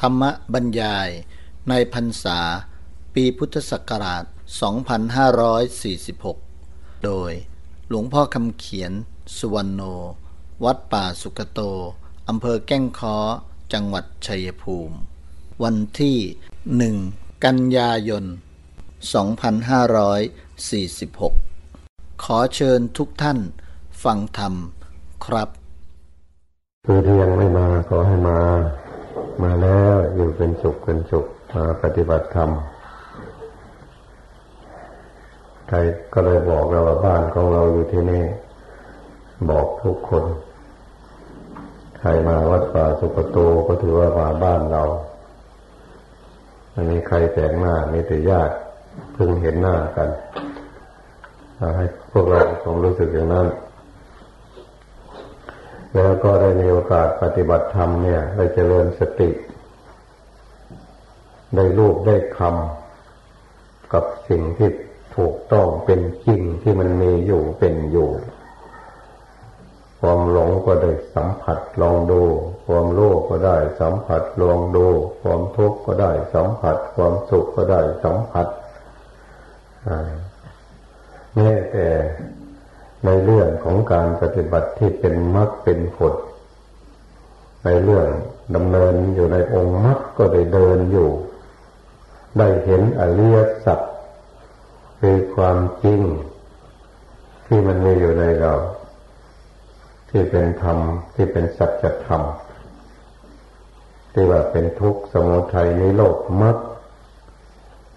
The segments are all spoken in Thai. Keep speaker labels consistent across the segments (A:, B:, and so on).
A: ธรรมบรรยาย ในพรรษา ปีพุทธศักราช 2546 โดยหลวงพ่อคำเขียน สุวรรณโน วัดป่าสุกโต อำเภอแก้งค้อ จังหวัดชัยภูมิ วันที่หนึ่งกันยายน 2546 ขอเชิญทุกท่านฟังธรรมครับ
B: คือที่ยังไม่มาขอให้มา มาแล้วอยู่เป็นสุขเป็นสุขมาปฏิบัติธรรมใครก็เลยบอกเราว่าบ้านของเราอยู่ที่นี่ บอกทุกคน ใครมาวัดป่าสุกโตก็ถือว่ามาบ้านเราอันนี้ใครแต่งหน้ามีแต่ญาติเพิ่งเห็นหน้ากันให้พวกเราคงรู้สึกอย่างนั้น แล้วก็ได้มีโอกาสปฏิบัติธรรมเนี่ย ได้เจริญสติ ได้รูปได้คำกับสิ่งที่ถูกต้องเป็นจริงที่มันมีอยู่เป็นอยู่ ความหลงก็ได้สัมผัสลองดู ความโลภก็ได้สัมผัสลองดู ความทุกข์ก็ได้สัมผัส ความสุขก็ได้สัมผัสแม้แต่ ในเรื่องของการปฏิบัติที่เป็นมรรคเป็นผล ในเรื่องดำเนินอยู่ในองค์มรรคก็ได้เดินอยู่ ได้เห็นอริยสัจคือความจริง ที่มันมีอยู่ในเรา ที่เป็นธรรมที่เป็นสัจธรรมที่ว่าเป็นทุกข์สมุทัยในโลกมรรค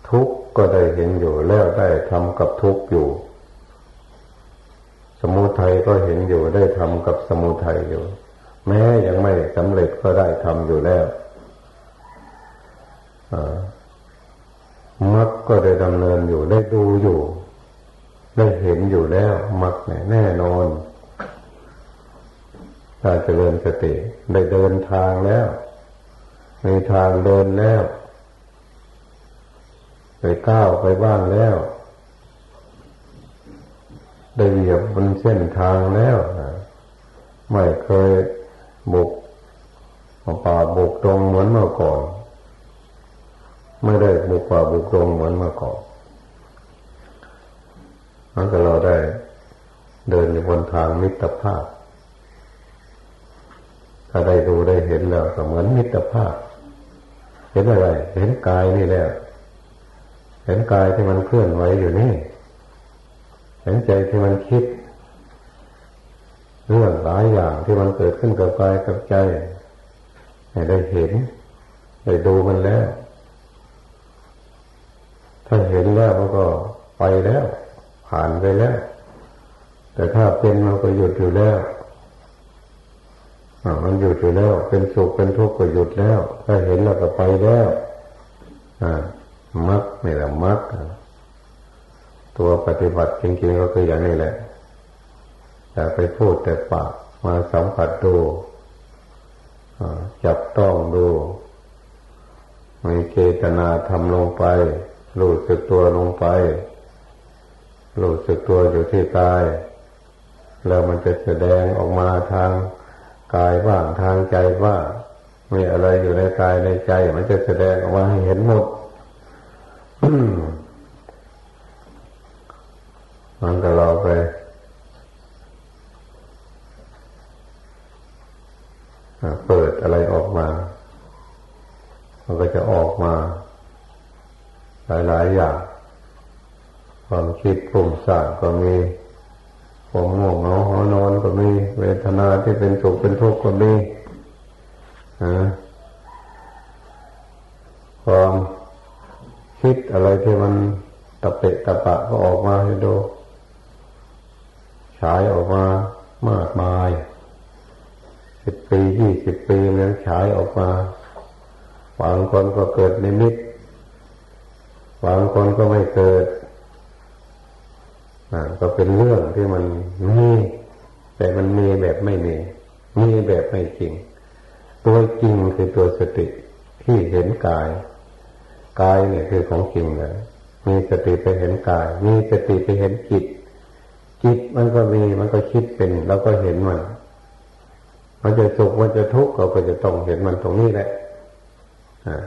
B: ทุกข์ก็ได้เห็นอยู่แล้วได้ทำกับทุกข์อยู่ มุทัยก็เห็นอยู่ได้ทำกับสมุทัยอยู่ แม้ยังไม่สำเร็จก็ได้ทำอยู่แล้วมรรคก็ได้ดำเนินอยู่ได้ดูอยู่ ได้เห็นอยู่แล้วมรรคแน่นอนถ้าเจริญสติได้เดินทางแล้ว มีทางเดินแล้วไปก้าวไปบ้างแล้ว ได้เหยียบบนเส้นทางแล้วไม่เคยบุกป่าบุกตรงเหมือนเมื่อก่อน ไม่ได้บุกป่าบุกตรงเหมือนเมื่อก่อนนั้นก็เราได้เดินอยู่บนทางมิตรภาพ ถ้าได้ดูได้เห็นแล้วก็เหมือนมิตรภาพ เห็นอะไร เห็นกายนี่แล้ว เห็นกายที่มันเคลื่อนไหวอยู่นี่ เห็นใจที่มันคิด เรื่องหลายอย่างที่มันเกิดขึ้นกับกายกับใจให้ได้เห็นได้ดูมันแล้ว ถ้าเห็นแล้วมันก็ไปแล้ว ผ่านไปแล้ว แต่ถ้าเป็นมันก็หยุดอยู่แล้วมันหยุดอยู่แล้ว เป็นสุขเป็นทุกข์ก็หยุดแล้ว ถ้าเห็นแล้วก็ไปแล้ว อ่ามักนี่แหละมัก ตัวปฏิบัติจริงๆก็คืออย่างนี้แหละอย่าไปพูดแต่ปากมาสัมผัสดูจับต้องดูมีเจตนาทำลงไปรู้สึกตัวลงไปรู้สึกตัวอยู่ที่กาย แล้วมันจะแสดงออกมาทางกายบ้างทางใจบ้างมีอะไรอยู่ในกายในใจ มันจะแสดงออกมาให้เห็นหมด มันก็เราไปเปิดอะไรออกมา มันก็จะออกมา หลายๆอย่าง ความคิดปุ่มสร้างก็มีความง่วงเหงาหอนอนก็มีเวทนาที่เป็นสุขเป็นทุกข์ก็มีความคิดอะไรที่มันตะเปะตะปะก็ออกมาให้ดูฉายออกมามากมายสิบปียี่สิบปีแล้วฉายออกมาบางคนก็เกิดในมิตบางคนก็ไม่เกิดอ่าก็เป็นเรื่องที่มันมีแต่มันมีแบบไม่มีมีแบบไม่จริง ตัวจริงคือตัวสติที่เห็นกายกายเนี่ยคือของจริงเลยมีสติไปเห็นกาย มีสติไปเห็นจิต จิตมันก็มีมันก็คิดเป็นเราก็เห็นมัน มันจะสุขมันจะทุกข์เราก็จะต้องเห็นมันตรงนี้แหละ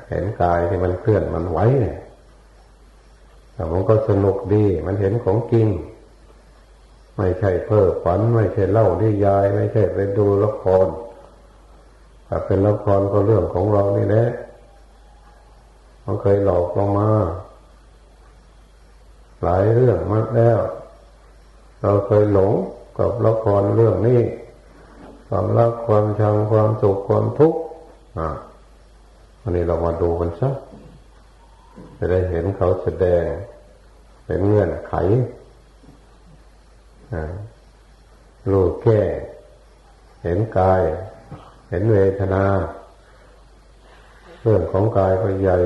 B: เห็นกายที่มันเคลื่อนมันไหวเนี่ยแต่มันก็สนุกดี มันเห็นของจริง ไม่ใช่เพ้อฝัน ไม่ใช่เล่าที่ยาย ไม่ใช่ไปดูละครถ้าเป็นละครก็เรื่องของเรานี่แหละมันเคยหลอกเรามา หลายเรื่องมาแล้ว เราเคยหลงกับละครเรื่องนี้ความรักความชังความสุขความทุกข์อ่า วันนี้เรามาดูกันสักจะได้เห็นเขาแสดง เป็นเงื่อนไขรู้แก้ เห็นกาย เห็นเวทนา เรื่องของกายก็ใหญ่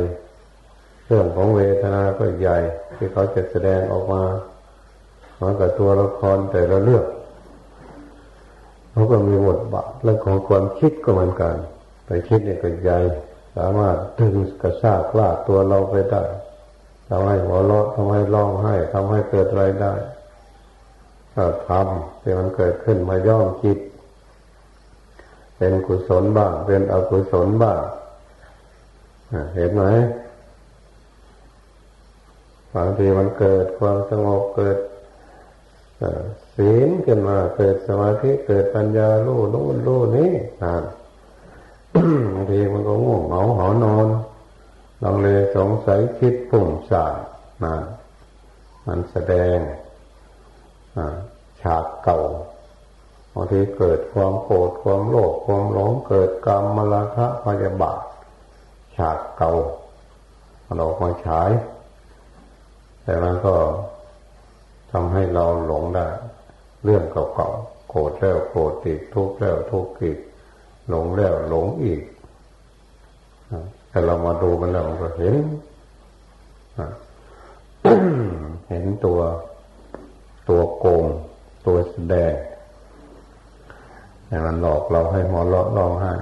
B: เรื่องของเวทนาก็ใหญ่ ที่เขาจะแสดงออกมาเหมือนกับตัวละครแต่ละเรื่องเขาก็มีบทบาทเรื่องของความคิดก็เหมือนกันแต่คิดเนี่ยก็ใหญ่ สามารถดึงกระชากลากตัวเราไปได้ทำให้หัวเราะทำให้ร้องไห้ทำให้เกิดอะไรได้ถ้าทำที่มันเกิดขึ้นมาย่อมจิต เป็นกุศลบ้าง เป็นอกุศลบ้างเห็นไหมบางทีมันเกิดความสงบเกิดศีลขึ้นมาเกิดสมาธิเกิดปัญญาลู่นู้นลู่นี้อ่า บางทีมันก็ง่วงเหงาหอนอนลังเลสงสัยคิดปุ่งสานามันแสดงฉากเก่าบางทีเกิดความโกรธความโลภความหลงเกิดกรรมมลคะพยาบาทฉากเก่ามันออกมาฉาย แต่มันก็ทำให้เราหลงได้ เรื่องเก่าๆโกรธแล้วโกรธอีกทุกข์แล้วทุกข์อีก หลงแล้วหลงอีกแต่เรามาดูมันแล้วก็เห็นเห็นตัวตัวโกง ตัวแสดงแต่มันหลอกเราให้หัวเราะร้องไห้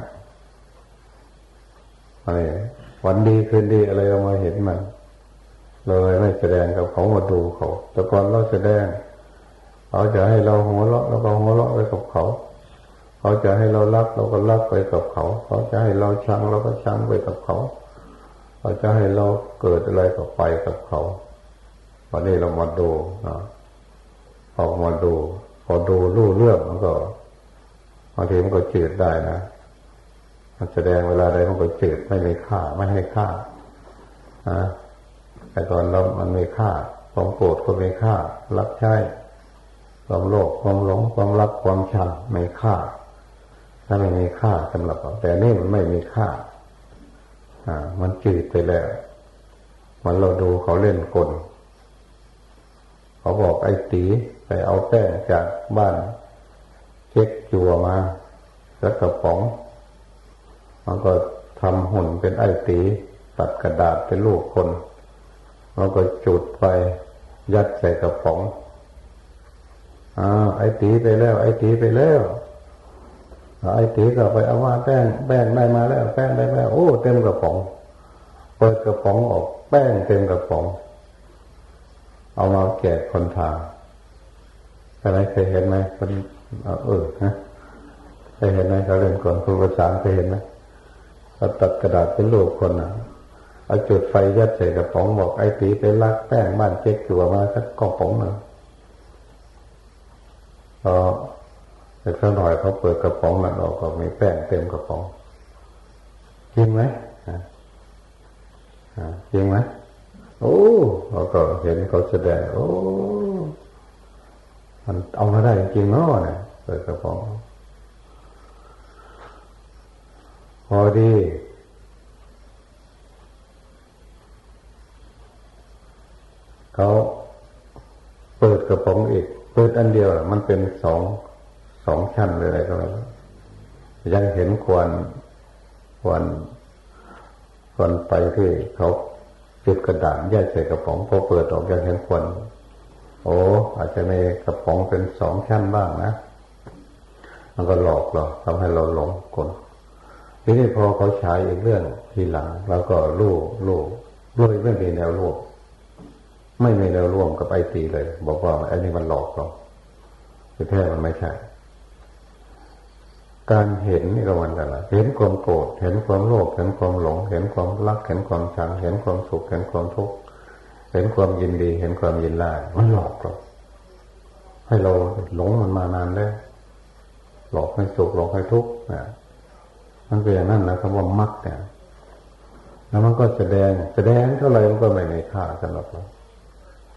B: อะไรวันดีคืนดีอะไรเรามาเห็นมันเลยไม่แสดงกับเขามาดูเขา แต่ก่อนเราแสดงเขาจะให้เราหัวเราะเราก็หัวเราะไปกับเขา เขาจะให้เรารักเราก็รักไปกับเขา เขาจะให้เราชังเราก็ชังไปกับเขา เขาจะให้เราเกิดอะไรก็ไปกับเขาวันนี้เรามาดูนะออกมาดูพอดูรู้เรื่องมันก็บางทีมันก็จืดได้นะมันแสดงเวลาใดมันก็จืดไม่มีค่าไม่ให้ค่านะแต่ตอนเรามันมีค่าความโกรธก็มีค่า รับใช้ความโลภความหลงความรักความชังไม่ค่า ถ้าไม่มีค่าสำหรับเราแต่นี่มันไม่มีค่า อ่า มันจืดไปแล้วมันเราดูเขาเล่นกลเขาบอกไอ้ตีไปเอาแป้งจากบ้านเช็คจัวมาแล้วกระป๋อง มันก็ทำหุ่นเป็นไอ้ตีตัดกระดาษเป็นลูกคนมันก็จุดไฟยัดใส่กระป๋องอ่าไอ้ตีไปแล้ว ไอ้ตีไปแล้ว ไอ้ตีก็ไปเอาว่าแป้งแป้งได้มาแล้ว แป้งได้แล้วโอ้เต็มกระป๋องเปิดกระป๋องออก แป้งเต็มกระป๋อง เอามาแกะคนทางอะไรเคยเห็นไหมคนเออฮะเคยเห็นไหมเขาเล่นก่อนคุณประสานเคยเห็นไหมเขาตัดกระดาษเป็นรูปคนอะเอาจุดไฟยัดใส่กระป๋องบอกไอ้ตีไปลักแป้งบ้านเจ๊กจัวมาสักกระป๋องหนึ่งพอ เด็กสักหน่อยเขาเปิดกระป๋องนั้นออกก็มีแป้งเต็มกระป๋องจริงไหมจริงไหมโอ้เราก็เห็นเขาแสดงโอ้มันเอามาได้จริงเนาะเนี่ยเปิดกระป๋องพอดีเขาเปิดกระป๋องอีก เปิดอันเดียวมันเป็นสอง สองชั้นเลยอะไรก็ไม่รู้ยังเห็นควรควรควรไปที่เขาจุดกระดาษแยกใส่กระป๋องพอเปิดออกยังเห็นควรโอ้อาจจะมีกระป๋องเป็นสองชั้นบ้างนะมันก็หลอกเราทำให้เราหลงกลทีนี้พอเขาใช้อีกเรื่องทีหลัง แล้วก็รู้รู้รู้ไม่มีแนวรู้ไม่มีแนวร่วมกับไอตีเลย บอกว่าไอ้นี่มันหลอกเราแต่แท้มันไม่ใช่ การเห็นนี่ก็มันกันละเห็นความโกรธ เห็นความโลภ เห็นความหลง เห็นความรัก เห็นความชัง เห็นความสุข เห็นความทุกข์ เห็นความยินดี เห็นความยินร้าย มันหลอกเราให้เราหลงมันมานานแล้วหลอกให้สุขหลอกให้ทุกข์นะมันเป็นอย่างนั้นนะคำว่ามักเนี่ยแล้วมันก็แสดง แสดงเท่าไหร่มันก็ไม่มีค่าสำหรับเรา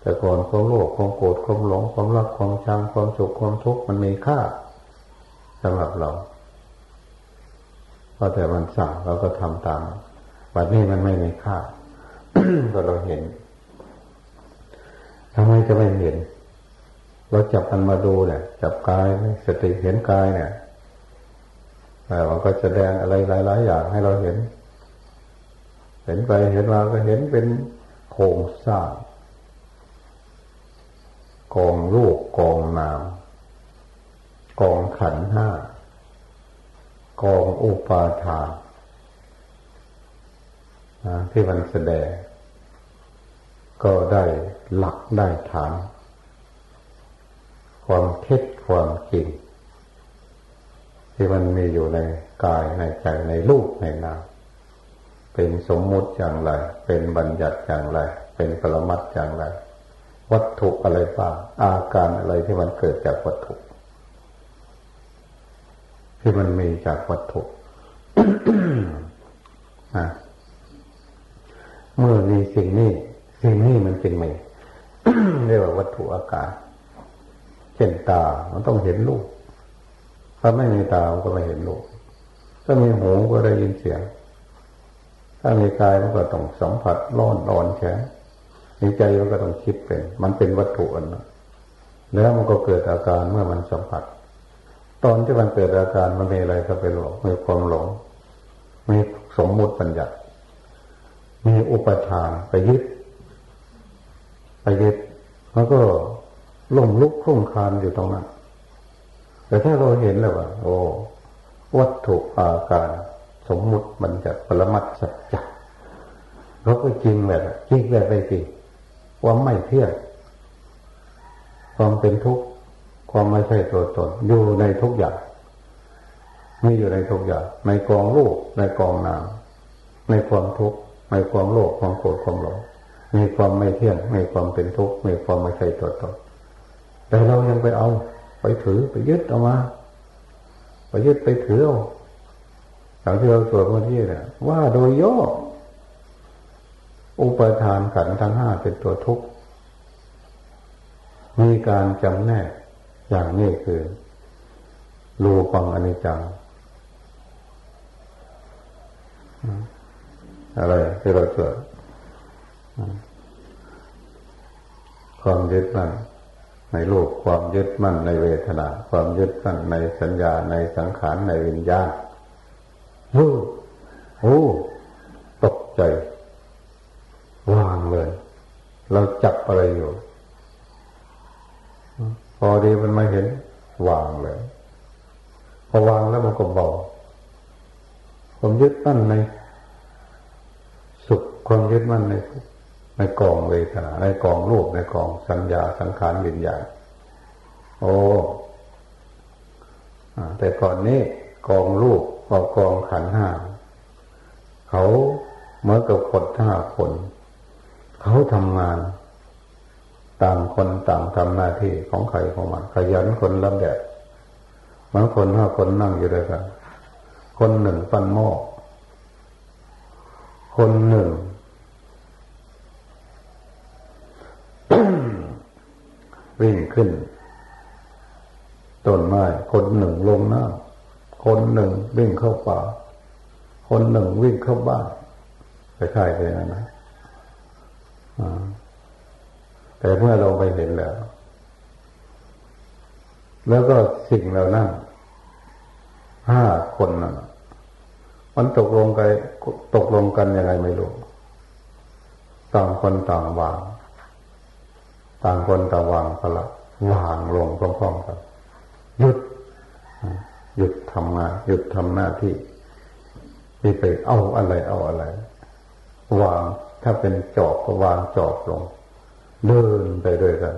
B: แต่ก่อนความโลภ ความโกรธ ความหลง ความรัก ความชัง ความสุข ความทุกข์มันมีค่าสำหรับเรา พอแต่มันสั่งเราก็ทำตามบัดนี้มันไม่มีค่าก็เราเห็นทำไมจะไม่เห็น เราจับมันมาดูเนี่ยจับกายสติเห็นกายเนี่ยแต่มันก็แสดงอะไรหลาย ๆ อย่างให้เราเห็น เห็นไปเห็นมาก็เห็นเป็นโครงสร้างกองลูกกองนามกองขันห้า กองอุปาทานที่มันแสดง ก็ได้หลักได้ฐาน ความเท็จความจริงที่มันมีอยู่ในกายในใจในรูปในนามเป็นสมมุติอย่างไร เป็นบัญญัติอย่างไร เป็นปรมัตอย่างไร วัตถุอะไรบ้างอาการอะไรที่มันเกิดจากวัตถุ ที่มันมีจากวัตถุเมื่อมีสิ่งนี้สิ่งนี้มันเป็นไงเรียกว่าวัตถุอาการเช่นตา มันต้องเห็นลูกถ้าไม่มีตามันก็ไม่เห็นลูกถ้ามีหูก็ได้ยินเสียง ถ้ามีกายมันก็ต้องสัมผัสร้อนอ่อนแข็งมีใจมันก็ต้องคิดเป็น มันเป็นวัตถุอันนั้นแล้วมันก็เกิดอาการเมื่อมันสัมผัส ตอนที่มันเกิดอาการมันมีอะไรก็ไปหลงมีความหลงมีสมมุติปัญญามีอุปทานไปยึด ไปยึดมันก็ล่มลุกคลุ่งคานอยู่ตรงนั้น แต่ถ้าเราเห็นแล้วว่า โอ้ วัตถุอาการ สมมุติมันจะปรมัตสัจจะเราก็จริงแบบจริงแบบไปสิว่าไม่เที่ยงความเป็นทุกข์ ความไม่ใช่ตัวตนอยู่ในทุกอย่างไม่อยู่ในทุกอย่างในกองรูปในกองนามในความทุกข์ในความโลภความโกรธความหลงมีความไม่เที่ยงมีความเป็นทุกข์มีความไม่ใช่ตัวตนแต่เรายังไปเอา ไปถือไปยึดเอามาไปยึดไปถือเอาหลังที่เราสวดเมื่อกี้เนี่ยว่าโดยย่ออุปทานขันทั้งห้าเป็นตัวทุกข์มีการจำแนก อย่างนี้คือรูปังอนิจจังอะไรที่เราเกิดความยึดมั่นในโลกความยึดมั่นในเวทนา ความยึดมั่นในสัญญาในสังขารในวิญญาณโอ้โอ้ตกใจ วางเลย เราจับอะไรอยู่ พอดีมันมาเห็น วางเลยพอวางแล้วมันก็เบาผมยึดมั่นในสุขความยึดมั่นในในกองเวทนาในกองรูปในกองสัญญาสังขารวิญญาณโอ้แต่ก่อนนี้กองรูปกอกองขันห้าเขาเหมือนกับคนห้าคน เขาทำงาน ต่างคนต่างทำหน้าที่ของใครของมัน ขยันคนละแบบบางคนห้าคนนั่งอยู่ด้วยกัน คนหนึ่งปั้นหม้อคนหนึ่งวิ่งขึ้นต้นไม้คนหนึ่งลงน้ำคนหนึ่งวิ่งเข้าป่า คนหนึ่งวิ่งเข้าบ้านคล้ายๆไปนะนะ แต่เมื่อเราไปเห็นแล้ว แล้วก็สิ่งเหล่านั้นห้าคนนั้นมันตกลงกันตกลงกันยังไงไม่รู้ ต่างคนต่างวาง ต่างคนต่างวางพละวางลงพร้อมๆกันหยุด หยุดทำงาน หยุดทำหน้าที่ที่ไปเอาอะไรเอาอะไร วางถ้าเป็นจอบก็วางจอบลง เดินไปด้วยกัน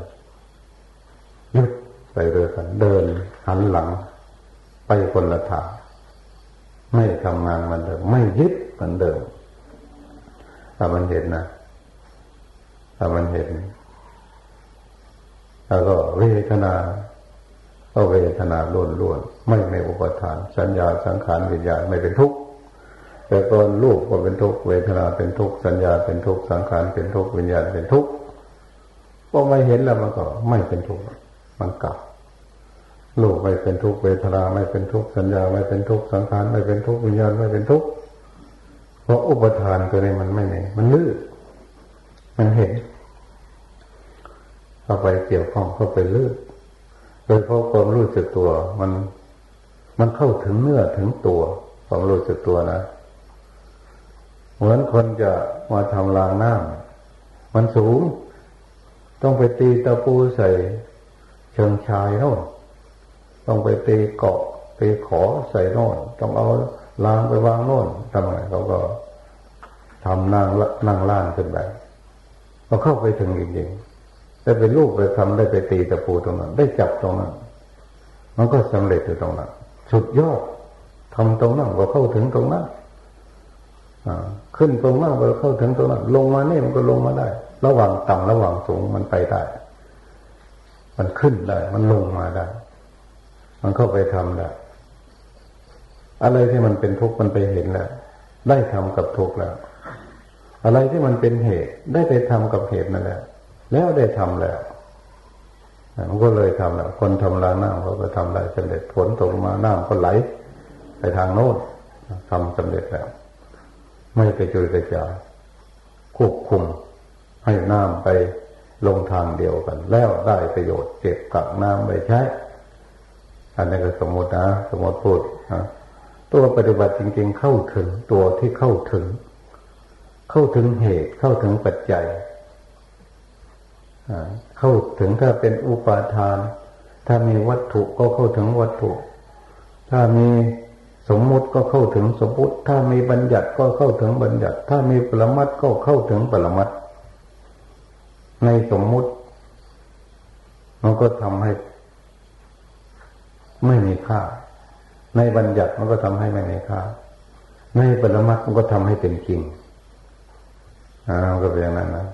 B: หยุดไปด้วยกัน เดินหันหลัง ไปคนละทางไม่ทำงานมันเดิม ไม่ยึดมันเดิมถ้ามันเห็นนะถ้ามันเห็น แล้วก็เวทนาก็เวทนาล้วนล้วนไม่ในอุปทาน สัญญาสังขารวิญญาณไม่เป็นทุกข์แต่ตอนรูปก็เป็นทุกข์เวทนาเป็นทุกข์สัญญาเป็นทุกข์สังขารเป็นทุกข์วิญญาณเป็นทุกข์ พอไม่เห็นแล้วมันก็ไม่เป็นทุกข์มันกลับรูปไม่เป็นทุกข์เวทนาไม่เป็นทุกข์สัญญาไม่เป็นทุกข์สังขารไม่เป็นทุกข์วิญญาณไม่เป็นทุกข์เพราะอุปทานตัวนี้มันไม่มีมันลื้อมันเห็นเข้าไปเกี่ยวข้องเข้าไปลื้อโดยเพราะความรู้สึกตัว มันมันเข้าถึงเนื้อถึงตัวความรู้สึกตัวนะเหมือนคนจะมาทำรางน้ำมันสูง ต้องไปตีตะปูใส่เชิงชายโน่นต้องไปตีเกาะตีขอใส่โน่นต้องเอาลางไปวางโน่นทำไงเขาก็ทำนั่งนั่งล่างขึ้นไปก็เข้าไปถึงจริงๆได้ไปลูกไปทำได้ไปตีตะปูตรงนั้น ได้จับตรงนั้น มันก็สำเร็จอยู่ตรงนั้น สุดยอดทำตรงนั้นก็เข้าถึงตรงนั้นขึ้นตรงนั้นก็เข้าถึงตรงนั้น ลงมานี่มันก็ลงมาได้ ระหว่างต่ำระหว่างสูงมันไปได้ มันขึ้นได้ มันลงมาได้ มันเข้าไปทำแล้อะไรที่มันเป็นทุกข์มันไปเห็นแล้ว ได้ทำกับทุกข์แล้ว อะไรที่มันเป็นเหตุ ได้ไปทำกับเหตุนั่นแหละ แล้วได้ทำแล้วมันก็เลยทำแล้ว คนทำลางน้ำเขาก็ทำได้สำเร็จฝนตกมาน้ำก็ไหล ไปทางโน้นทำสำเร็จแล้ว ไม่ไปจุยกระจายควบคุม ให้น้ำไปลงทางเดียวกัน แล้วได้ประโยชน์เก็บกักน้ำไปใช้ อันนี้ก็สมมตินะสมมติพูดนะตัวปฏิบัติจริงๆเข้าถึงตัวที่เข้าถึง เข้าถึงเหตุเข้าถึงปัจจัยเข้าถึงถ้าเป็นอุปาทาน ถ้ามีวัตถุก็เข้าถึงวัตถุ ถ้ามีสมมุติก็เข้าถึงสมมุติ ถ้ามีบัญญัติก็เข้าถึงบัญญัติ ถ้ามีปรมัตก็เข้าถึงปรมัต ในสมมุติ มันก็ทำให้ ไม่มีค่า ในบัญญัติมันก็ทำให้ไม่มีค่า ในปรมัตมันก็ทำให้เป็นจริงอ่าก็เป็นอย่างนั้นนะ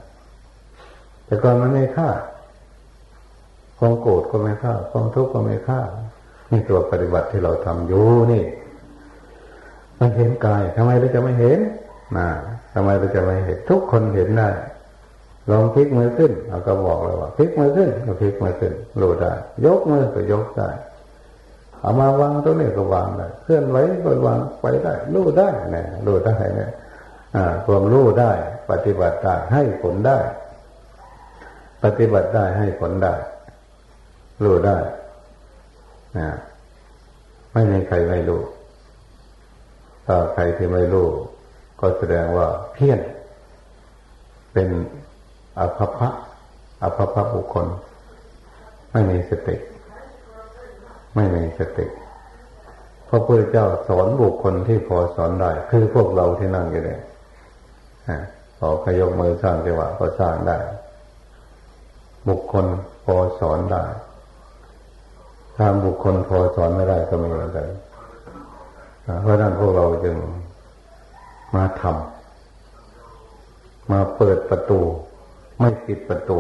B: แต่ก่อนมันไม่ค่าความโกรธก็ไม่ค่าความทุกข์ก็ไม่ค่านี่ตัวปฏิบัติที่เราทำอยู่นี่ มันเห็นกายทำไมเราจะไม่เห็นนะทำไมเราจะไม่เห็น ทุกคนเห็นได้ ลองพลิกมือขึ้นเราก็บอกเลยว่าพลิกมือขึ้นก็พลิกมือขึ้นรู้ได้ ยกมือก็ยกได้เอามาวางตรงนี้ก็วางได้เคลื่อนไหวก็วางไปได้รู้ได้เนี่ยรู้ได้เนี่ยความรู้ได้ ปฏิบัติได้ให้ผลได้ ปฏิบัติได้ให้ผลได้รู้ได้นะไม่มีใครไม่รู้ถ้าใครที่ไม่รู้ก็แสดงว่าเพี้ยน เป็น อภพะอภพะบุคคล ไม่มีสติ ไม่มีสติพระพุทธเจ้าสอนบุคคลที่พอสอนได้ คือพวกเราที่นั่งอยู่เนี่ยพอขยกมือสร้างจังหวะก็สร้างได้ บุคคลพอสอนได้ถ้าบุคคลพอสอนไม่ได้ก็ไม่เหมือนกันเพราะนั้นพวกเราจึงมาทำมาเปิดประตู ไม่ปิดประตู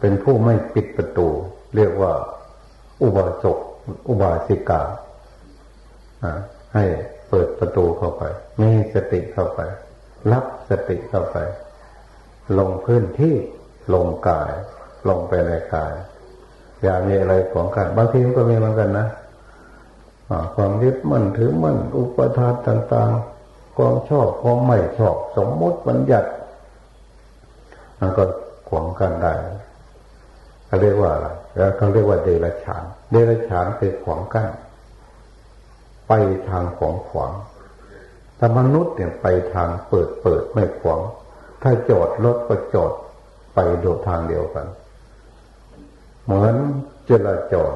B: เป็นผู้ไม่ปิดประตู เรียกว่า อุบาสกอุบาสิกาให้เปิดประตูเข้าไป มีสติเข้าไป รับสติเข้าไป ลงพื้นที่ลงกาย ลงไปในกาย อย่ามีอะไรของกันบางทีมันก็มีเหมือนกันนะความยึดมั่นถือมั่นอุปทานต่าง ๆ ความชอบความไม่ชอบ สมมติบัญญัติ มันก็ขวางกันได้เขาเรียกว่าอะไรแล้วเขาเรียกว่าเดรัจฉาน เดรัจฉานคือขวางกั้นไปทางของขวางถ้ามนุษย์เนี่ยไปทางเปิดเปิดไม่ขวางถ้าจอดรถก็จอดไปโดดทางเดียวกัน เหมือนจราจร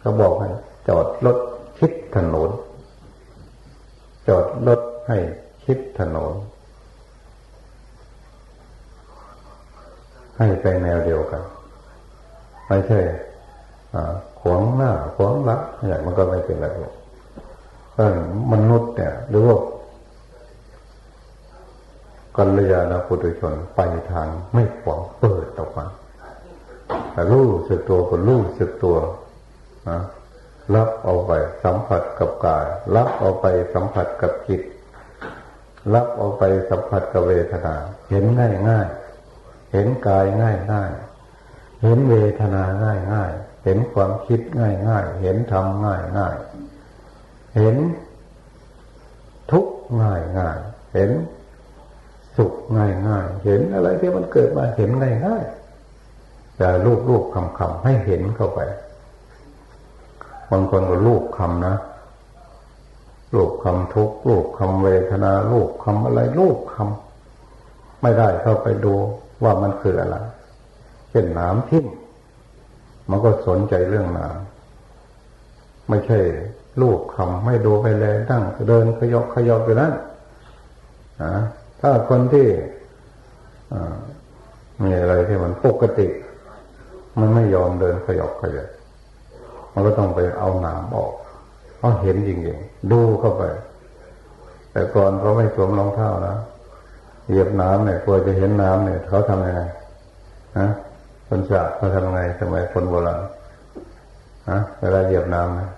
B: เขาบอกให้จอดรถคิดถนน จอดรถให้คิดถนน ให้ไปแนวเดียวกัน ไม่ใช่ขวางหน้าขวางหลังอย่างมันก็ไม่เป็นไรเพราะมนุษย์เนี่ย หรือว่ากัลยาณปุถุชนไปทางไม่ขวางเปิดออกมาแต่รู้สึกตัวก็รู้สึกตัวนะรับเอาไปสัมผัสกับกาย รับเอาไปสัมผัสกับจิต รับเอาไปสัมผัสกับเวทนา เห็นง่ายง่าย เห็นกายง่ายง่ายเห็นเวทนาง่ายง่ายเห็นความคิดง่ายง่ายเห็นธรรมง่ายง่ายเห็นทุกง่ายง่ายเห็นสุขง่ายง่ายเห็นอะไรที่มันเกิดมาเห็นง่ายง่ายแต่ลูกลูกคำคำให้เห็นเข้าไปบางคนก็ลูกคำนะลูกคำทุกลูกคำเวทนาลูกคำอะไรลูกคำไม่ได้เข้าไปดู ว่ามันคืออะไร เช่นน้ำทิ่มมันก็สนใจเรื่องน้ำไม่ใช่ลูกคำไม่ดูไปเลยตั้งเดินขยอกขยอกไปนั้นนะถ้าคนที่มีอะไรที่มันปกติ มันไม่ยอมเดินขยอกขยอกมันก็ต้องไปเอาหนามออกเพราะเห็นจริงๆดูเข้าไป แต่ก่อนเขาไม่สวมรองเท้านะ เหยียบน้ำเนี่ยกลัวจะเห็นน้ำเนี่ยเขาทำยังไงฮะคนจะเขาทำยังไงทำไมคนโบราณฮะเวลาเหยียบน้ำนะ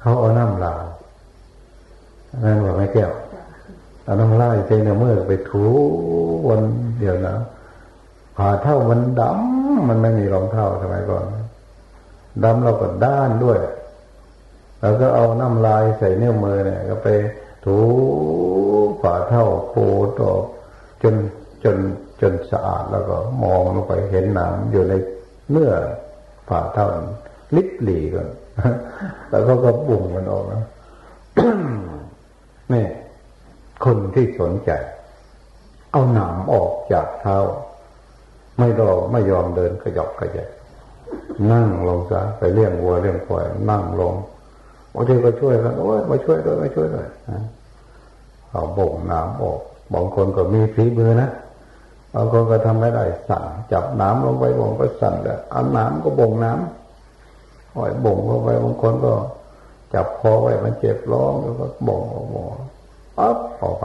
B: เขาเอาน้ำลานั่นบอกไม่แก้วเอาน้ำลายใจเนื้อมือไปถูวันเดียวนะผ่าเท่ามันดำมันไม่มีรองเท้าสมัยก่อนดำเราก็ด้านด้วย แล้วก็เอาน้ำลายใส่เนิ้วมือเนี่ย ก็ไป ถูฝ่าเท่าโคตอจนจนจนสะอาดแล้วก็มองลงไปเห็นหนังอยู่ในเนื้อฝ่าเท่าลิบหลีก่อนแล้วก็ก็บุ่งมันออกนะนี่คนที่สนใจ เอาหนามออกจากเท้า ไม่รอไม่ยอมเดินขยอกขยะนั่งลงซะไปเลี้ยงวัวเลี้ยงควายนั่งลง บางทีก็ช่วยกันโอ้ยมาช่วยด้วยมาช่วยด้วยเอาบ่งน้ำออกบางคนก็มีฝีมือนะบางคนก็ทำไม่ได้สั่งจับน้ำลงไปบ่งก็สั่งแล้วเอาน้ำก็บ่งน้ำอ่อยบ่งลงไปบางคนก็ จับคอไว้มันเจ็บร้องแล้วก็บ่งออกมาปั๊บออกไป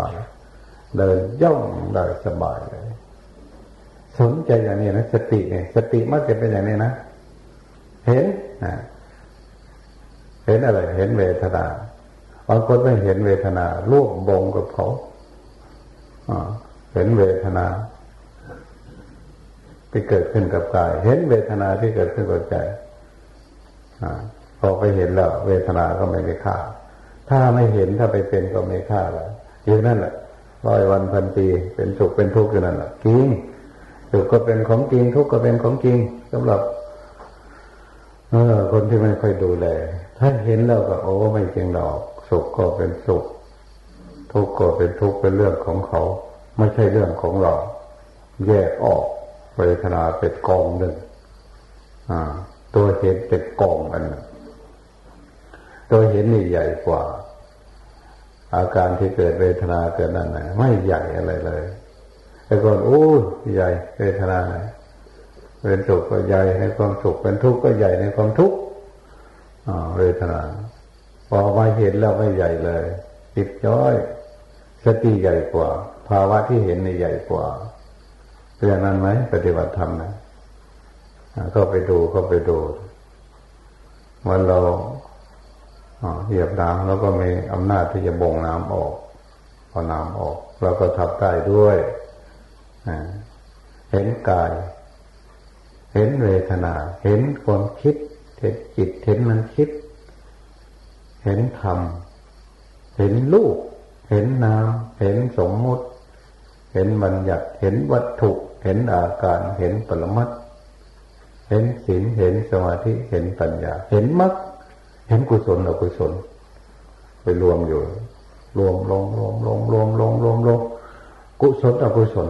B: เดินย่องได้สบายเลยสนใจอย่างนี้นะสติเนี่ยสติมักจะเป็นอย่างนี้นะเห็นนะ เห็นอะไร เห็นเวทนาบางคนไม่เห็นเวทนาร่วมบงกับเขาเห็นเวทนา ที่เกิดขึ้นกับกาย เห็นเวทนาที่เกิดขึ้นกับใจพอไปเห็นแล้ว เวทนาก็ไม่มีค่า ถ้าไม่เห็นถ้าไปเป็นก็ไม่ค่าแล้วอยู่นั่นแหละร้อยวันพันปีเป็นสุขเป็นทุกข์อยู่นั่นแหละจริงสุขก็เป็นของจริงทุกข์ก็เป็นของจริงสำหรับ เออคนที่ไม่ค่อยดูแล ถ้าเห็นแล้วก็โอ้ไม่จริงหรอก สุขก็เป็นสุข ทุกข์ก็เป็นทุกข์เป็นเรื่องของเขา ไม่ใช่เรื่องของเรา แยกออกเวทนาเป็นกองหนึ่งตัวเห็นเป็นกองอันหนึ่งตัวเห็นนี่ใหญ่กว่า อาการที่เกิดเวทนาเกิดนั่นนะไม่ใหญ่อะไรเลยแต่ก่อนโอ้ใหญ่เวทนาเป็นสุขก็ใหญ่ในความสุขเป็นทุกข์ก็ใหญ่ในความทุกข์ เวทนา พอมาเห็นแล้วไม่ใหญ่เลยติดย้อย สติใหญ่กว่า ภาวะที่เห็นในใหญ่กว่าเป็นอย่างนั้นไหมปฏิบัติธรรมนะก็ไปดูก็ไปดูวันเราเหยียบน้ำแล้วก็มีอำนาจที่จะบ่งน้ำออกเอาน้ำออก แล้วก็ทับได้ด้วยเห็นกาย เห็นเวทนา เห็นความคิด เห็นจิตเห็นมันคิด เห็นธรรม เห็นลูกเห็นนาม เห็นสมมุติ เห็นบัญญัติ เห็นวัตถุ เห็นอาการ เห็นปรมัตเห็นศีล เห็นสมาธิ เห็นปัญญา เห็นมรรค เห็นกุศลอกุศล ไปรวมอยู่ รวมลงรวมลงรวมลงรวมลงกุศลอกุศล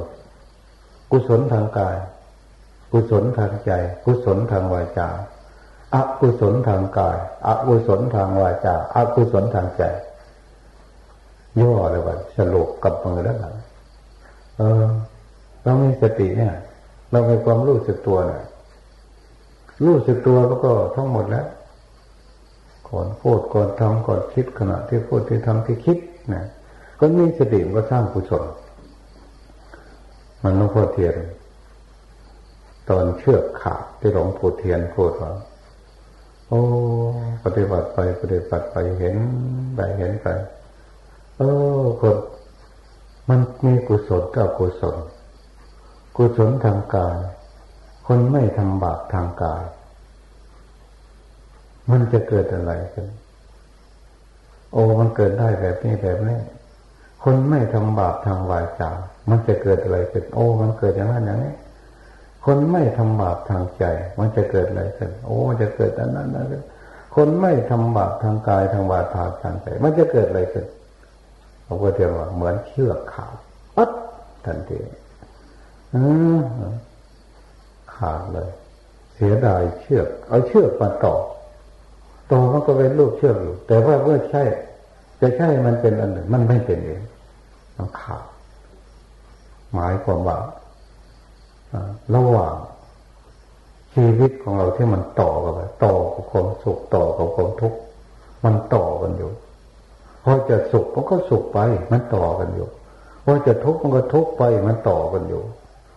B: กุศลทางกาย กุศลทางใจ กุศลทางวาจา อกุศลทางกายอกุศลทางวาจาอกุศลทางใจย่อเลยว่าสรุปกับมือแล้วกันเออเรามีสติเนี่ย เรามีความรู้สึกตัวเนี่ยรู้สึกตัวแล้วก็ทั้งหมดแล้วก่อนพูดก่อนทำก่อนคิดขณะที่พูดที่ทำที่คิดนะก็มีสติก็สร้างกุศลมันหลวงพ่อเทียน ตอนเชือกขาดที่หลวงปู่เทียนพูดว่า โอ้ปฏิบัติไปปฏิบัติไปเห็นไปเห็นไปเออคนมันมีกุศลกับกุศล กุศลทางกาย คนไม่ทำบาปทางกาย มันจะเกิดอะไรกันโอ้มันเกิดได้แบบนี้แบบนี้คนไม่ทำบาปทางวาจา มันจะเกิดอะไรขึ้นโอ้ มันเกิดอย่างนั้นอย่างนี้ คนไม่ทำบาปทางใจ มันจะเกิดอะไรขึ้นโอ้มันจะเกิดอันนั้นนั้นคนไม่ทำบาปทางกายทางวาจาทางใจ มันจะเกิดอะไรขึ้นเราก็เทียบว่าเหมือนเชือกขาดปัดทันทีขาดเลย เสียดายเชือก เอาเชือกมาต่อต่อมันก็เป็นรูปเชือกอยู่ แต่ว่าเมื่อใช่ จะใช่มันเป็นอันหนึ่ง มันไม่เป็นเองมันขาดหมายความว่า ระหว่างชีวิตของเราที่มันต่อกันไปต่อกับความสุขต่อกับความทุกข์มันต่อกันอยู่พอจะสุขมันก็สุขไป มันต่อกันอยู่พอจะทุกข์มันก็ทุกข์ไป มันต่อกันอยู่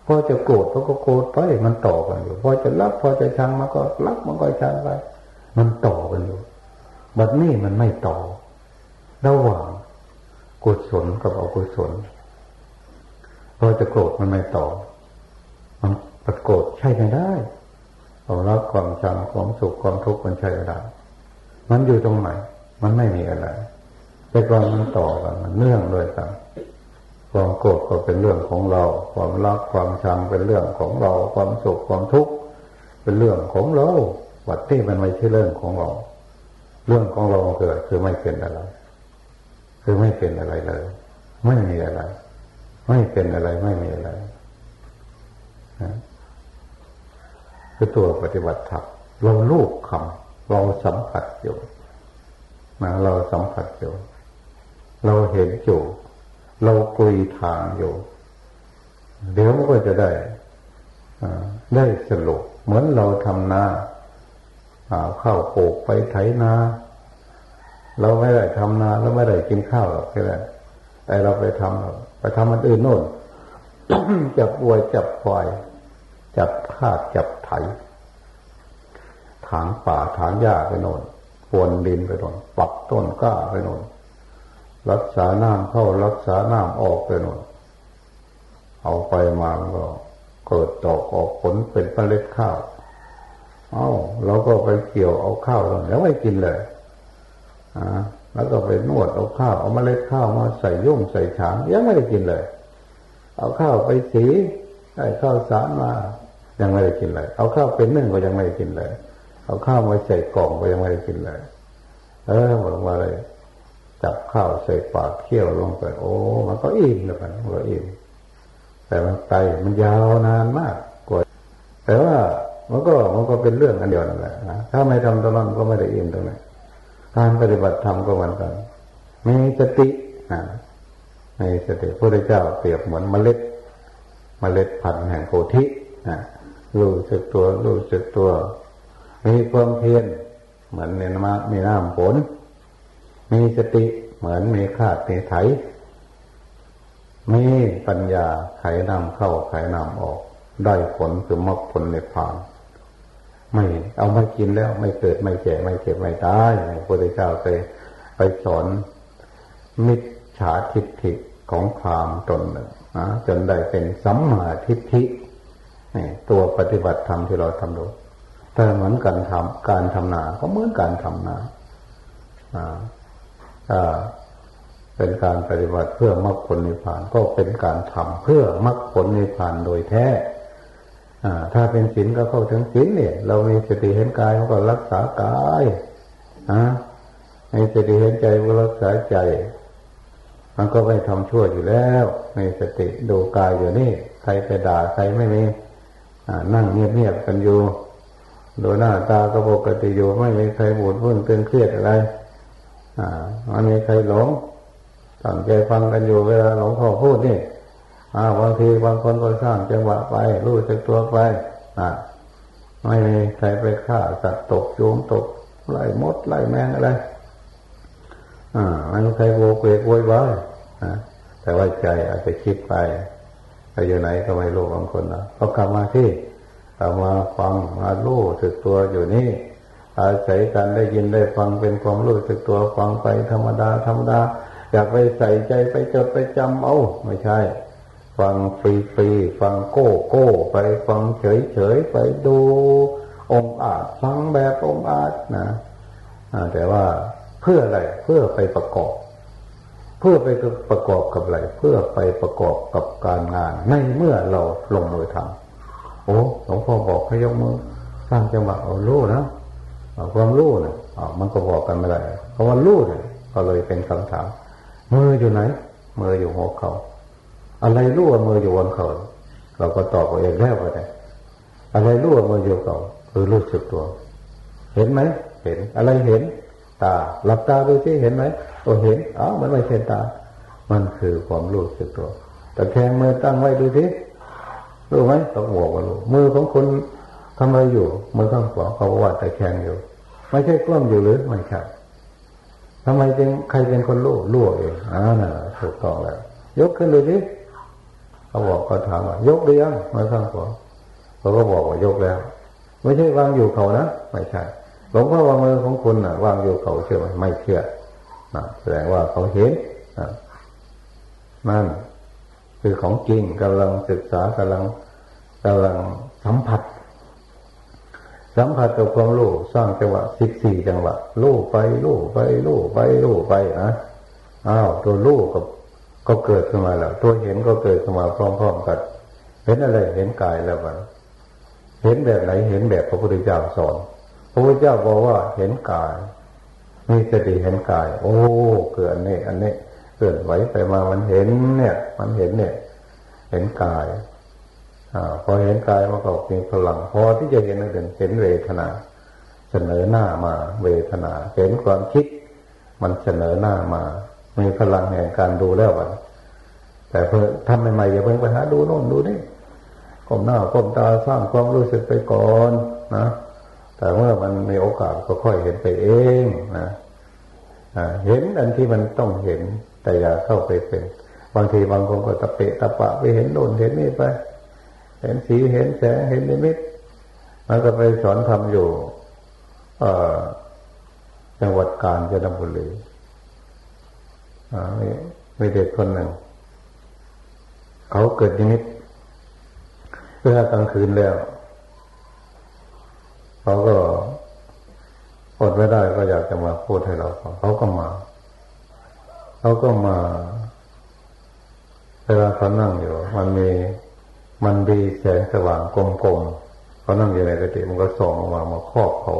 B: พอจะโกรธมันก็โกรธไป มันต่อกันอยู่พอจะรักพอจะชังมันก็รักมันก็ชังไป มันต่อกันอยู่บัดนี้มันไม่ต่อ ระหว่างกุศลกับอกุศลพอจะโกรธมันไม่ต่อ มันปรโกรธใช่ไม่ได้ความรักความชังความสุขความทุกข์มันใช่ไม่ได้มันอยู่ตรงไหน มันไม่มีอะไร แต่ก่อนมันต่อกันมันเนื่องด้วยกันความโกรธก็เป็นเรื่องของเรา ความรักความชังเป็นเรื่องของเรา ความสุขความทุกข์เป็นเรื่องของเราวัดที่มันไม่ใช่เรื่องของเรา เรื่องของเราเกิดคือไม่เป็นอะไร คือไม่เป็นอะไรเลย ไม่มีอะไร ไม่เป็นอะไรไม่มีอะไร คือตัวปฏิบัติธรรมเราลูกคำเราสัมผัสอยู่นะเราสัมผัสอยู่ เราเห็นอยู่ เราคุยทางอยู่ เดี๋ยวมันก็จะได้ได้สรุปเหมือนเราทำนาข้าวปลูกไปไถนา เราไม่ได้ทำนาเราไม่ได้กินข้าวหรอกแค่นั้นแต่เราไปทำไปทำมันอื่นโน่นจับวัวจับควาย จับข้าจับ ถถางป่าถางหญ้าไปโน่นปวนดินไปโน่นปักต้นก้าไปโน่นรักษาน้ำเข้ารักษาน้ำออกไปโน่นเอาไปมาก็เกิดดอกออกผลเป็นเมล็ดข้าว เอา้าเราก็ไปเกี่ยวเอาข้าวแล้วไม่กินเลยแล้วก็ไปนวดเอาข้าวเอาเมล็ดข้าวมาใส่ยุ่งใส่ฉางยังไม่ได้กินเลย เอาข้าวไปสีได้ข้าวสารมา ยังไม่ได้กินเลย เอาข้าวเป็นนึ่งก็ยังไม่ได้กินเลย เอาข้าวมาใส่กล่องก็ยังไม่ได้กินเลย เออบอกว่าอะไรจับข้าวใส่ปากเคี่ยวลงไป โอ้มันก็อิ่มแล้วกันมันก็อิ่มแต่มันไตมันยาวนานมากกว่าแต่ว่ามันก็มันก็เป็นเรื่องกันเดียวนั่นแหละนะถ้าไม่ทำตรงนั้นก็ไม่ได้อิ่มตรงนั้นการปฏิบัติธรรมก็เหมือนกันมีสติในสติพระเจ้าเปรียบเหมือนเมล็ด เมล็ดพันธุ์แห่งโพธิ รู้สึกตัวรู้สึกตัว มีความเพียรเหมือนในน้ำมีน้ำฝนมีสติเหมือนมีคาดมีไถ มีปัญญาไขน้ำเข้าไขน้ำออก ได้ผลคือมรรคผลในพานไม่เอามากินแล้วไม่เกิดไม่แก่ไม่เจ็บไม่ตายพระพุทธเจ้าไปไปสอนมิจฉาทิฏฐิของพรามตนหนึ่งนะจนได้เป็นสัมมาทิฏฐิ นี่ตัวปฏิบัติธรรมที่เราทำดูแต่เหมือนกันทำการทำนา ก็เหมือนการทำนาอ่าเป็นการปฏิบัติเพื่อมรรคผลนิพพานก็เป็นการทำเพื่อมรรคผลนิพพานโดยแท้ถ้าเป็นศีลก็เข้าถึงศีลเนี่ย เรามีสติเห็นกายก็รักษากายนะมีสติเห็นใจก็รักษาใจ มันก็ไม่ทำชั่วอยู่แล้วมีสติดูกายอยู่นี่ ใครไปด่าใครไม่มี นั่งเงียบๆกันอยู่โดูหน้าตาก็ปกติอยู่ไม่มีใครบูดวุ่นตึงเครียดอะไร อ่ามันมีใครหลงตั้งใจฟังกันอยู่เวลาหลวงพ่อพูดนี่อาบางทีบางคนก็สร้างจังหวะไป รู้จักตัวไป อ่าไม่มีใครไปฆ่าสัตว์ตกโยุงตกไล่มดไล่แมงอะไร อ่าไม่ใครโวกเวกโวยวายนะแต่ว่าใจอาจจะคิดไป ไปอยู่ไหนก็ไม่รู้บางคนนะเขากลับมาที่กลับมาฟังมาลู่สึกตัวอยู่นี่ อาศัยการได้ยินได้ฟังเป็นความรู้สึกตัวฟังไปธรรมดาธรรมดา อยากไปใส่ใจไปจดไปจำเอาไม่ใช่ ฟังฟรีฟรีฟังโก้โก้ไปฟังเฉยเฉยไปดูองอาจฟังแบบองอาจนะแต่ว่าเพื่ออะไรเพื่อไปประกอบ เพื่อไปประกอบกับอะไรเพื่อไปประกอบกับการงาน ในเมื่อเราลงมือทำโอ้หลวงพ่อบอกให้ยกมือสร้างจังหวะเอารู้นะความรู้เนี่ยมันก็บอกกันไม่ได้เพราะว่ารู้เนี่ยก็เลยเป็นคำถามมืออยู่ไหนมืออยู่หัวเขาอะไรรู้ว่ามืออยู่บนเขาเราก็ตอบเองแล้วไปเลยอะไรรู้ว่ามืออยู่เขาคือรู้สึกตัว เห็นไหมเห็นอะไรเห็น ตา หลับตาดูที่เห็นไหมตัวเห็นอ๋อมันไม่ใช่ตา มันคือความรู้สึกตัวแต่แทงมือตั้งไว้ดูที่รู้ไหมต้องบอกว่ารู้มือของคนทำอะไรอยู่มือข้างขวาเขาว่าแต่แขงอยู่ ไม่ใช่กล้มอยู่หรือไม่ใช่ทำไมจึงใครเป็นคนรู้รู้เองอ่าน่ะถูกต้องแล้วยกขึ้นเลยดิเขาบอกเขาถามว่ายกหรือยังมือข้างขวาเขาก็บอกว่ายกแล้ว ไม่ใช่วางอยู่เขานะไม่ใช่ หลวงพ่อวางมือของคุณนะวางอยู่เขาเชื่อไหมไม่เชื่อนะแสดงว่าเขาเห็นนะนั่นคือของจริงกำลังศึกษากำลังกำลังสัมผัส สัมผัสกับความรู้สร้างจังหวะสิบสี่จังหวะรู้ไปรู้ไปรู้ไปรู้ไปนะอ้าวตัวรู้กับก็เกิดขึ้นมาแล้ว ตัวเห็นก็เกิดขึ้นมาพร้อมๆกัน เห็นอะไรเห็นกายแล้วมันเห็นแบบไหนเห็นแบบพระพุทธเจ้าสอน พระพุทธเจ้าบอกว่าเห็นกาย มีสติเห็นกาย โอ้ เกิดนี่อันนี้เกิดไหวไปมามันเห็นเนี่ย มันเห็นเนี่ย เห็นกายอพอเห็นกายมันก็มีพลัง พอที่จะเห็นนั่นเห็นเวทนา เสนอหน้ามา เวทนา เห็นความคิด มันเสนอหน้ามา มีพลังแห่งการดูแล้ววันแต่เพื่อทำใหม่ๆอย่าเพิ่งไปหาดูโน่นดูนี่ก้มหน้าก้มตาสร้างความรู้สึกไปก่อนนะ แต่เมื่อมันมีโอกาสก็ค่อยเห็นไปเองนะเห็นอันที่มันต้องเห็น แต่อย่าเข้าไปเป็น บางทีบางคนก็ตะเปะตะปะไปเห็นโน่นเห็นนี่ไป เห็นสีเห็นแสงเห็นนิมิตมันก็ไปสอนทำอยู่จังหวัดกาญจนบุรีมีเด็กคนหนึ่ง เขาเกิดนิมิตเมื่อกลางคืนแล้ว เขาก็อดไม่ได้ก็อยากจะมาพูดให้เราฟังเขาก็มา เขาก็มาเวลาเขานั่งอยู่ มันมีมันมีแสงสว่างกลมๆเขานั่งอยู่ในกติมันก็ส่องออกมามาครอบเขา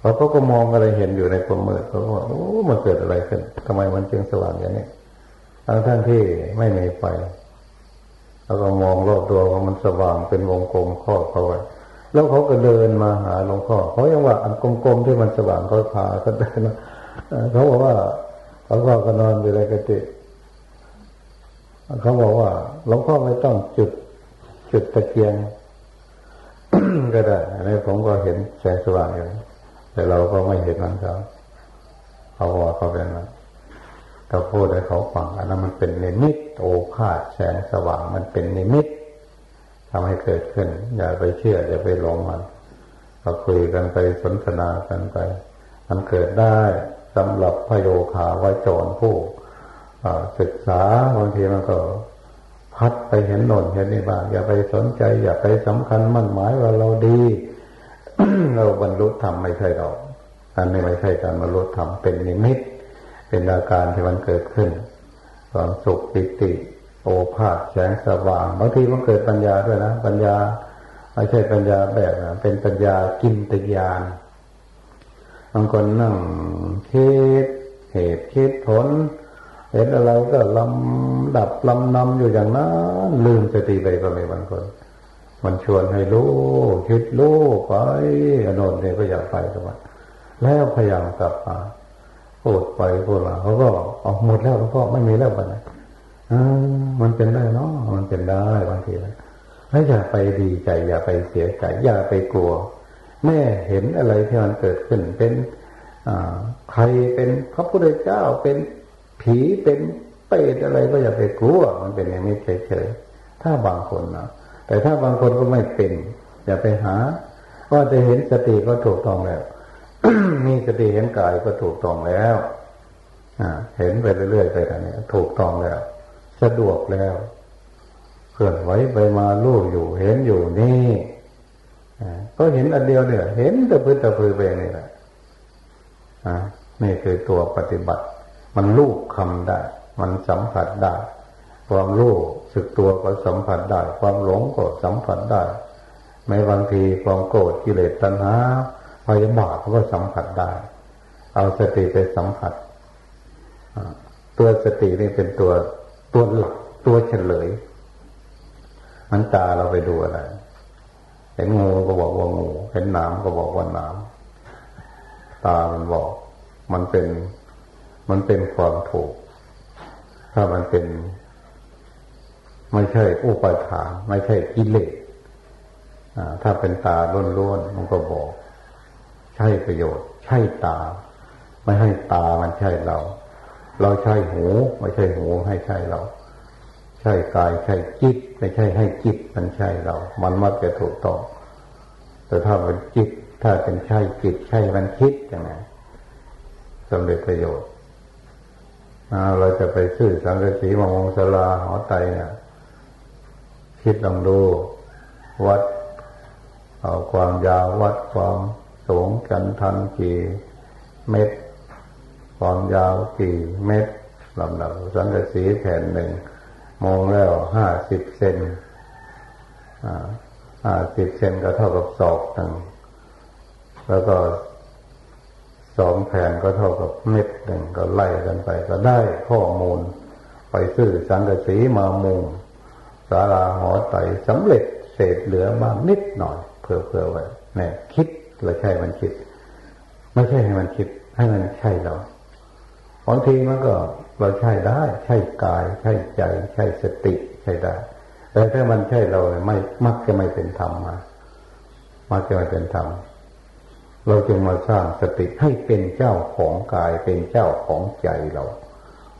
B: แล้วเขาก็มองอะไรเห็นอยู่ในความมืดเขาก็ว่าโอ้มันเกิดอะไรขึ้นทำไมมันจึงสว่างอย่างนี้ทั้งท่านที่ไม่มีไฟแล้วก็มองรอบตัวว่ามันสว่างเป็นวงกลมครอบเขาไว้ แล้วเขาก็เดินมาหาหลวงพ่อเขายังว่าอันกลมๆที่มันสว่างเขาพาเขาเดินเขาบอกว่าเขาก็นอนอยู่ในกติเขาบอกว่าหลวงพ่อไม่ต้องจุดจุดตะเกียงก็ได้อันนี้ผมก็เห็นแสงสว่างอยู่แต่เราก็ไม่เห็นมันเขาเขาบอกเขาเป็นอะไรเราพูดให้เขาฟังอันนั้นมันเป็นนิมิตโอภาษแสงสว่างมันเป็นนิมิต ทำให้เกิดขึ้น อย่าไปเชื่ออย่าไปหลงมันก็คุยกันไปสนทนากันไป มันเกิดได้สำหรับพโยคาวาจรผู้ศึกษาบางทีมันก็พัดไปเห็นหน่นเห็นนี่บ้างอย่าไปสนใจ อย่าไปสำคัญมั่นหมายว่าเราดี เราบรรลุธรรมไม่ใช่เราอันนี้ไม่ใช่การบรรลุธรรมเป็นนิมิต เป็นอาการที่มันเกิดขึ้นความสุขปิติ โอภาษแสงสว่างบางทีมันเกิดปัญญาด้วยนะปัญญาไม่ใช่ปัญญาแบบเป็นปัญญากินตยานบางคนนั่งคิดเหตุคิดผลเห็นอะไรก็ลำดับลำนำอยู่อย่างนั้น ลืมสติไปก็มีบางคน มันชวนให้รู้คิดรู้ไปอนุนเนี่ยก็อยากไปทุกวันแล้วพยายามกลับมาพูดไปพูดมาเขาก็ออกหมดแล้วแล้วก็ไม่มีแล้วไปไหน มันเป็นได้เนาะมันเป็นได้บางทีนะไม่อย่าไปดีใจ อย่าไปเสียใจอย่าไปกลัว แม่เห็นอะไรที่มันเกิดขึ้นเป็นใครเป็นพระพุทธเจ้าเป็นผีเป็นเปรตอะไรก็อย่าไปกลัว มันเป็นอย่างนี้เฉยๆถ้าบางคนนะแต่ถ้าบางคนก็ไม่เป็น อย่าไปหาว่าจะเห็นสติก็ถูกต้องแล้วมีสติเห็นกายก็ถูกต้องแล้วเห็นไปเรื่อยๆไปแต่นี้ถูกต้องแล้ว สะดวกแล้วเคลื่อนไหวไปมาลู่อยู่เห็นอยู่นี่ก็เห็นอันเดียวเนี่ย เห็นตะพื้นตะพือไปนี่แหละนี่คือตัวปฏิบัติ มันลูกคำได้ มันสัมผัสได้ ความรู้สึกตัวก็สัมผัสได้ ความหลงก็สัมผัสได้ไม่บางทีความโกรธกิเลสตัณหาพยาบาทก็สัมผัสได้ เอาสติไปสัมผัสตัวสตินี่เป็นตัว ตัวหลักตัวเฉลย มันตาเราไปดูอะไร เห็นงูก็บอกว่างู เห็นน้ำก็บอกว่าน้ำตามันบอก มันเป็น มันเป็นความถูก ถ้ามันเป็น ไม่ใช่อุปทาน ไม่ใช่กิเลสถ้าเป็นตาล้วนๆมันก็บอก ใช่ประโยชน์ ใช่ตา ไม่ให้ตามันใช่เรา เราใช่หูไม่ใช่หูให้ใช่เรา ใช่กายใช่จิต ไม่ใช่ให้จิตมันใช่เรา มันมักจะถูกต้องแต่ถ้าเป็นจิต ถ้าเป็นใช่จิตใช่มันคิดยังไงสำเร็จประโยชน์เราจะไปซื้อสังกสีมงสลาหอไตเนี่ยคิดลองดูวัดเอาความยาววัดความสูงกันทันกี่เม็ด ความยาวกี่เมตรลำดับสังกะสีแผ่นหนึ่งมองแล้วห้าสิบเซนห้าสิบเซนก็เท่ากับศอกหนึ่งแล้วก็สองแผ่นก็เท่ากับเม็ดหนึ่งก็ไล่กันไปก็ได้ข้อมูล ไปซื้อสังกะสีมามุงสาราหอไตสำเร็จเศษเหลือบ้างนิดหน่อยเพื่อเพื่อไว้เนี่ยคิดเราใช่มันคิด ไม่ใช่ให้มันคิด ให้มันใช่เรา บางทีมันก็เราใช้ได้ ใช้กาย ใช้ใจ ใช้สติใช้ได้ แต่ถ้ามันใช่เราไม่มักจะไม่เป็นธรรมมามักจะไม่เป็นธรรมเราจึงมาสร้างสติให้เป็นเจ้าของกายเป็นเจ้าของใจเรา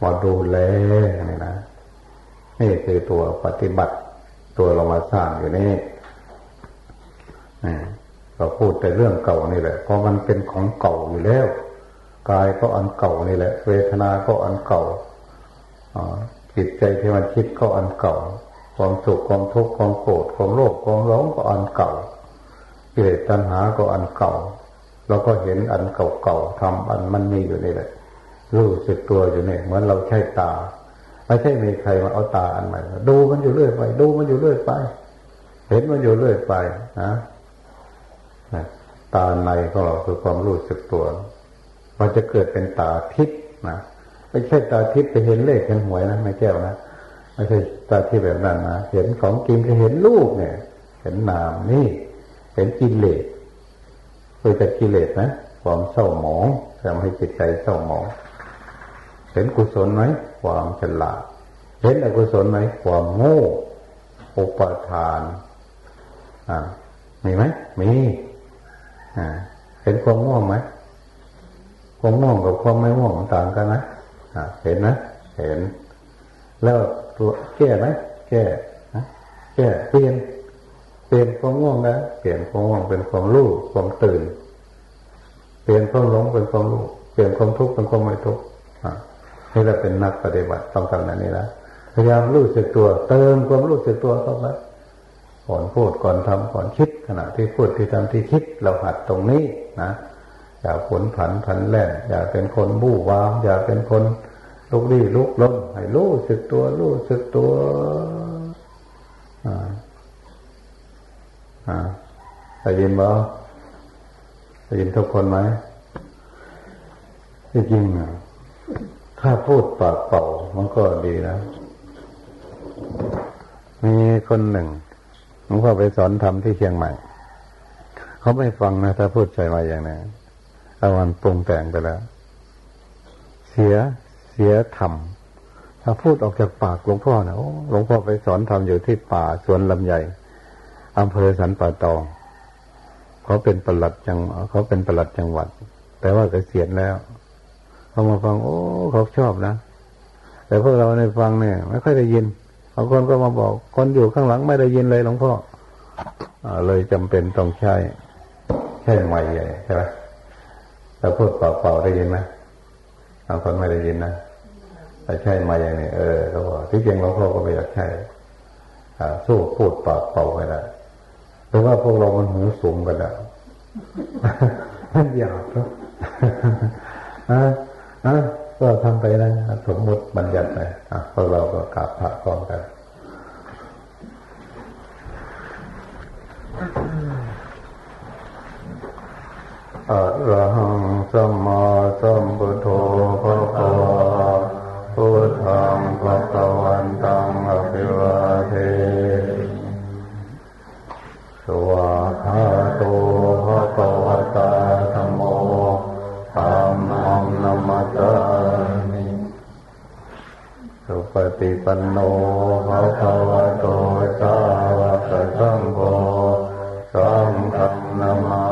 B: มาดูแลนี่นะนี่คือตัวปฏิบัติตัวเรามาสร้างอยู่นี่เราพูดแต่เรื่องเก่านี่แหละเพราะมันเป็นของเก่าอยู่แล้ว กายก็อันเก่านี่แหละ เวทนา ก็อันเก่าจิตใจที่มันคิดก็อันเก่า ความสุขความทุกข์ความโกรธความโลภความร้องก็อันเก่ากิเลสตัณหาก็อันเก่าเราก็เห็นอันเก่าๆทำอันมันมีอยู่นี่แหละ รู้สึกตัวอยู่เนี่ยเหมือนเราใช้ตา ไม่ใช่มีใครมาเอาตาอันใหม่ดูมันอยู่เรื่อยไป ดูมันอยู่เรื่อยไป เห็นมันอยู่เรื่อยไปนะตาในของเราคือความรู้สึกตัว มันจะเกิดเป็นตาทิพย์นะไม่ใช่ตาทิพย์ไปเห็นเลขเห็นหวยนะไม่แก้วนะไม่ใช่ตาทิพย์แบบนั้นนะเห็นของกินก็เห็นลูกเนี่ย เห็นนามนี่เห็นกิเลสเคยจะกิเลสนะความเศร้าหมองทำให้จิตใจเศร้าหมอง เห็นกุศลไหมความฉลาด เห็นอกุศลไหมความโง่อุปทานอ่ามีไหมมีอ่าเห็นความง่วงไหม ความง่วงกับความไม่ง่วงต่างกันนะเห็นนะเห็น แล้วตัวแก้ไหมแก้แก้เปลี่ยนเปลี่ยนความง่วงนะเปลี่ยนความง่วงเป็นความรู้ความตื่น เปลี่ยนความหลงเป็นความรู้เปลี่ยนความทุกข์เป็นความไม่ทุกข์นี่เราเป็นนักปฏิบัติต้องทำแบบนี้นะพยายามรู้สึกตัว เติมความรู้สึกตัวเข้าไปก่อนพูดก่อนทำก่อนคิดขณะที่พูดที่ทำที่คิดเราหัดตรงนี้นะ อย่าผลผันผันแล่นอย่าเป็นคนบู้วามอย่าเป็นคนลุกลี้ลุกล้มให้รู้สึกตัวรู้สึกตัวอ่าอ่าได้ยินบ่ได้ยินทุกคนไหมจริงๆถ้าพูดปากเป่ามันก็ดีนะมีคนหนึ่งหลวงพ่อไปสอนทำที่เชียงใหม่ เขาไม่ฟังนะถ้าพูดใจมาอย่างนี้ เอามันปรุงแต่งไปแล้ว เสียเสียธรรมถ้าพูดออกจากปากหลวงพ่อนะหลวงพ่อไปสอนธรรมอยู่ที่ป่าสวนลำใหญ่อำเภอสันป่าตอง เขาเป็นประหลัดจังเขาเป็นประหลัดจังหวัด แต่ว่าเกษียณแล้วเขามาฟัง โอ้เขาชอบนะแต่พวกเราในฟังเนี่ย ไม่ค่อยได้ยินบางคนก็มาบอก คนอยู่ข้างหลังไม่ได้ยินเลยหลวงพ่อเลยจำเป็นต้องใช้ใช้ใหม่ใหญ่ใช่ไหม แต่พูดเปล่าๆได้ยินไหมบางคนไม่ได้ยินนะแต่ใช่มาอย่างนี้เออเขาบอกที่จริงหลวงพ่อก็ไม่อยากใช้สู้พูดปากเปล่าไปได้เพราะว่าพวกเรามันหูสูงกันแล้วมันอยากแล้วอะก็ทำไปนะสมมติบัญญัติไปอะพวกเราก็กราบพระพร้อมกัน อะระหังสัมมาสัมพุทโธพระพาพุทธังพระตวันตังอภิวาเทสวาหาโตพระปวตาธรรมโมธรรมังนมัตตานิสุปฏิปันโนพระภวโตสาวกสังโฆสังฆนามา